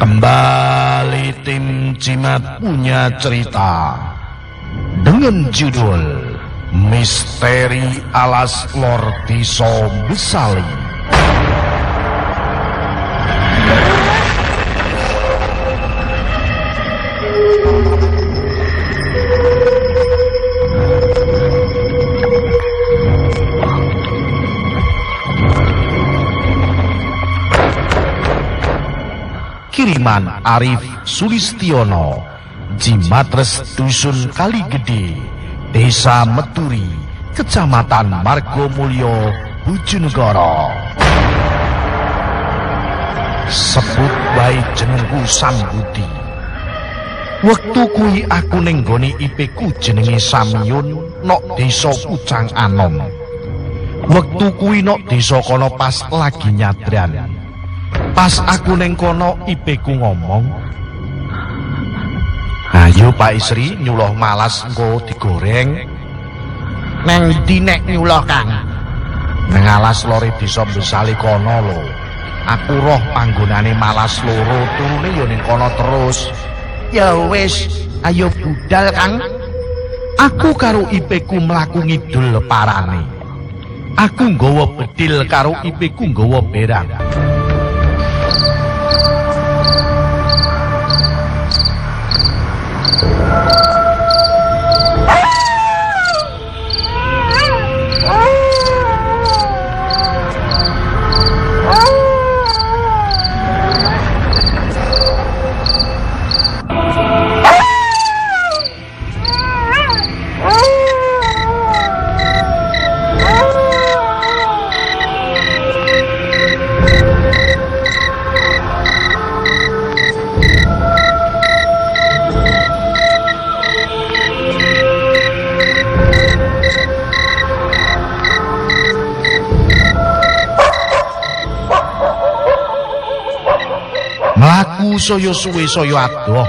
Kembali tim Cimat punya cerita dengan judul Misteri Alas Lortiso Besali. Kiriman Arif Sulistiono Jimatres Dusun Kaligede Desa Meturi Kecamatan Margomulyo Bojonegoro. Sebut bae jenengku Sambudi Wektu kuwi aku ning gone IP-ku jenenge Samyun nok desa Pucang Anom. Wektu kuwi nok desa kono pas lagi nyadran Pas aku neng kono IP-ku ngomong. Ayo Pak Isri nyuloh malas engko digoreng. Neng dinek nyuloh Kang. Neng alas lori desa besali kono lho. Aku roh panggonane malas loro turune ya ning kono terus. Ya wis, ayo budal Kang. Aku karo IP-ku mlaku ngidul parane. Aku nggawa bedil karo IP-ku nggawa berang. Saya suwe saya adoh.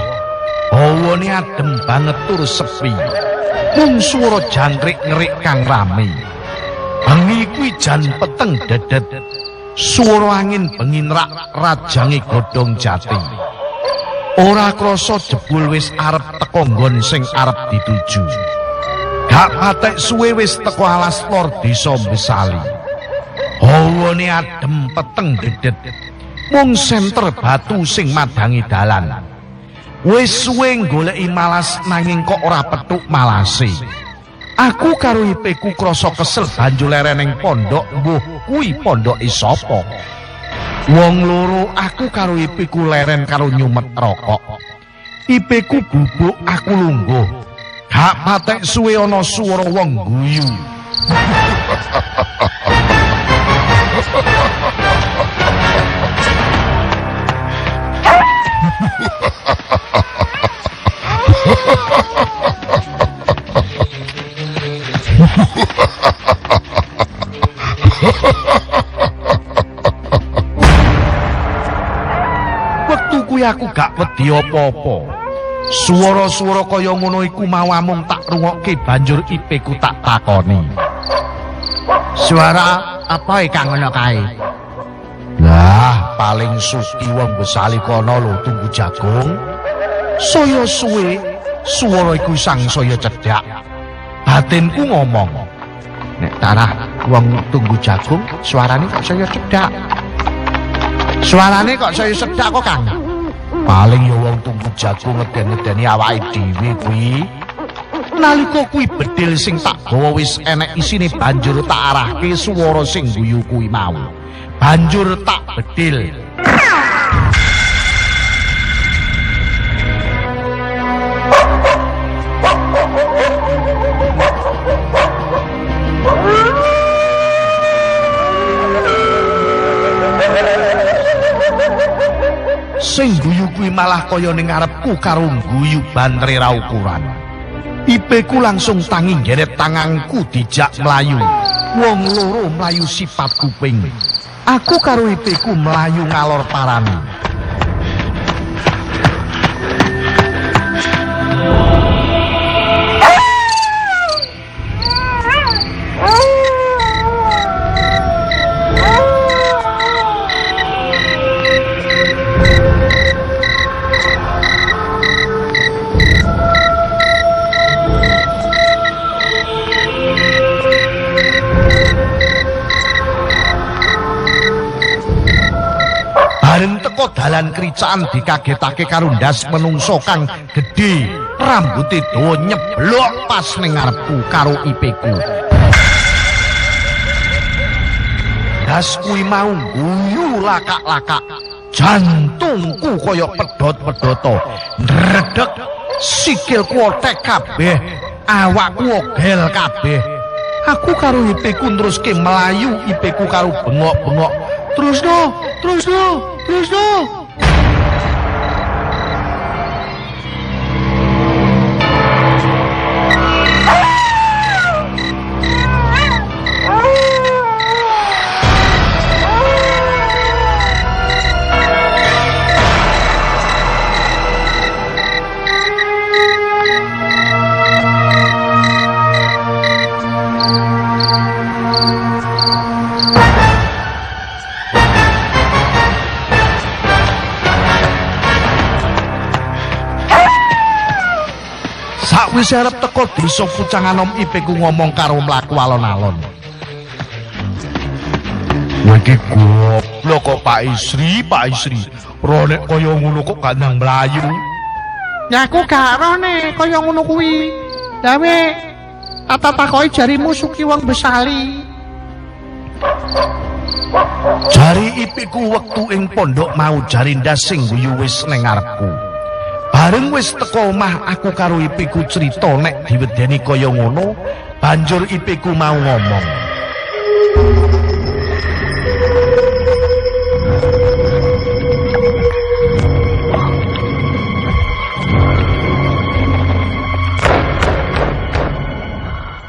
Hawane adem banget tur sepi. Mung swara jangkrik ngerik kang rame. Bengi kuwi jan peteng dedet. Swara angin bengi nrak rajange godhong jati. Ora krasa jebul wis arep teko nggon sing arep dituju. Gak patek suwe wis teko alas lor desa Besali. Hawane adem peteng dedet. Mung senter batu sing madangi dalan. Wis suwe goleki malas nanging kok ora petuk malase. Aku karo IP-ku krasa kesel banjur lereneng pondok mbuh kuwi pondoke sapa. Wong loro aku karo IP-ku leren karo nyumet rokok. IP-ku bubuk aku lungguh. Gak patek suwe ana swara wong guyu. Wektu kuwi aku gak wedi apa-apa. Suara-suara kaya ngono iku mau amung tak rungokke banjur IP-ku tak takoni. Suara apa e Kang ngono kae? Lah, paling suki wong besali kono lho tunggu jagung. Saya suwe, suara iku sang saya cedhak. Batinku ngomong, Nek tarah wong tunggu jagung, suarane kok saya cedak. Suarane kok saya sedak kok Kang? paling ya wong tunggu jagung ngeden-ngedeni awake dhewe kuwi. Nalika kuwi bedil sing tak gawa wis enek isine banjur tak arahke swara sing guyu kuwi mau. Banjur tak bedil. Sing guyu kuwi malah kaya ning ngarepku karo guyu bantre ra ukuran. Ipeku langsung tangi ngeret tangangku dijak melayu. Wong loro melayu sifat kuping. Aku karo ipeku melayu ngalor parani. Teko dalan kricaan dikagetake karo ndas menungso kang gedhe. Rambuté dawa nyeblok pas ning ngarepku karo ipeku Das kuwi mau guyu lakak-lakak. Jantungku kaya pedhot-pedhoto. Ndredeg sikilku otek kabeh. Awakku ogel kabeh. Aku karo ipeku teruske melayu ipeku karo bengok-bengok. Terus no terus no terus no Sakwise arep teko desa Pucanganom ipeku ngomong karo mlaku alon-alon. Iki goblok kok Pak Isri, Pak Isri. Ronek kaya ngono kok gak nang mlayu. Ya aku gak rone kaya ngono kuwi. Dawe tata takoki jarimu suki wong besali. Jari ipiku wektu ing pondok mau jarinda sing guyu wis ning ngarepku. Bareng wis teko omah aku karo ipiku cerita nek diwedeni kaya ngono, banjur ipiku mau ngomong.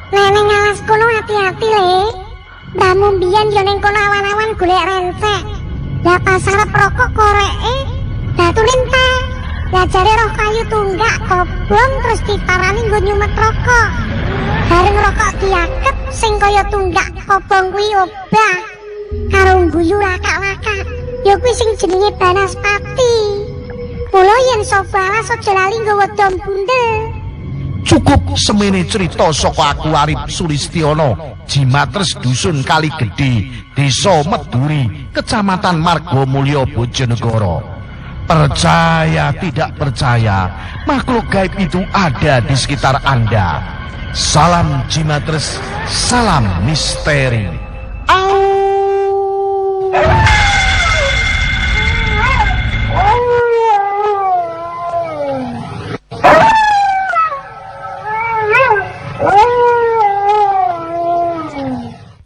Neneng alas kono hati-hati le. Ramu mbiyen yo ning kono awan-awan golek rencek. Lah pas arep rokok koreke datu lintah. Jare roh kayu tunggak kobong terus diparani nggo nyumet rokok. Bareng rokok diakep sing kaya tunggak kobong kuwi obah. Karo guyu lakak-lakak. Ya kuwi sing jenenge Banaspati. Mula yen sobalas aja lali nggawa dom bundel. Cukup semene cerita saka aku Arif Sulistiono, Jimatres Dusun Kali Gedhe, Desa Meduri, Kecamatan Margomulyo Bojonegoro. Percaya tidak percaya, makhluk gaib itu ada di sekitar Anda. Salam Jimatres, salam misteri. Au!